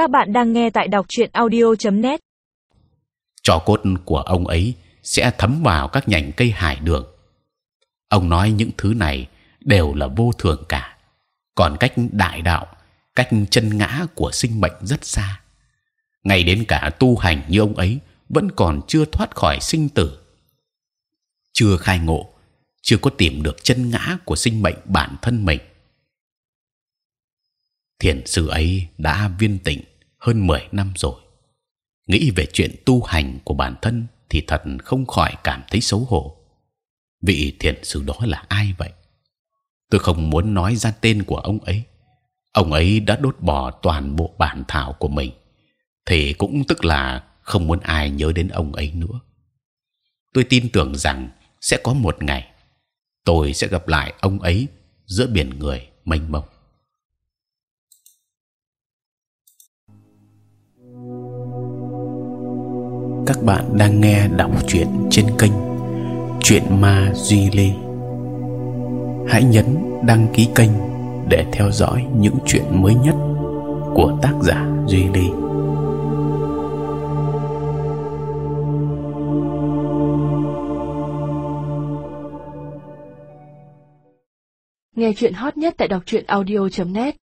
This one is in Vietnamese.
Các bạn đang nghe tại đọc truyện audio.net. Trò cốt của ông ấy sẽ thấm vào các nhành cây hải đường. Ông nói những thứ này đều là vô thường cả. Còn cách đại đạo, cách chân ngã của sinh mệnh rất xa. Ngay đến cả tu hành như ông ấy vẫn còn chưa thoát khỏi sinh tử, chưa khai ngộ, chưa có tìm được chân ngã của sinh mệnh bản thân mình. Thiền sư ấy đã viên tịnh hơn 10 năm rồi. Nghĩ về chuyện tu hành của bản thân thì thật không khỏi cảm thấy xấu hổ. Vị thiền sư đó là ai vậy? Tôi không muốn nói ra tên của ông ấy. Ông ấy đã đốt bỏ toàn bộ bản thảo của mình, thì cũng tức là không muốn ai nhớ đến ông ấy nữa. Tôi tin tưởng rằng sẽ có một ngày tôi sẽ gặp lại ông ấy giữa biển người mênh mông. Các bạn đang nghe đọc truyện trên kênh Chuyện Ma Duy Lê. Hãy nhấn đăng ký kênh để theo dõi những chuyện mới nhất của tác giả Duy Lê. Nghe chuyện hot nhất tại đọc truyện audio.net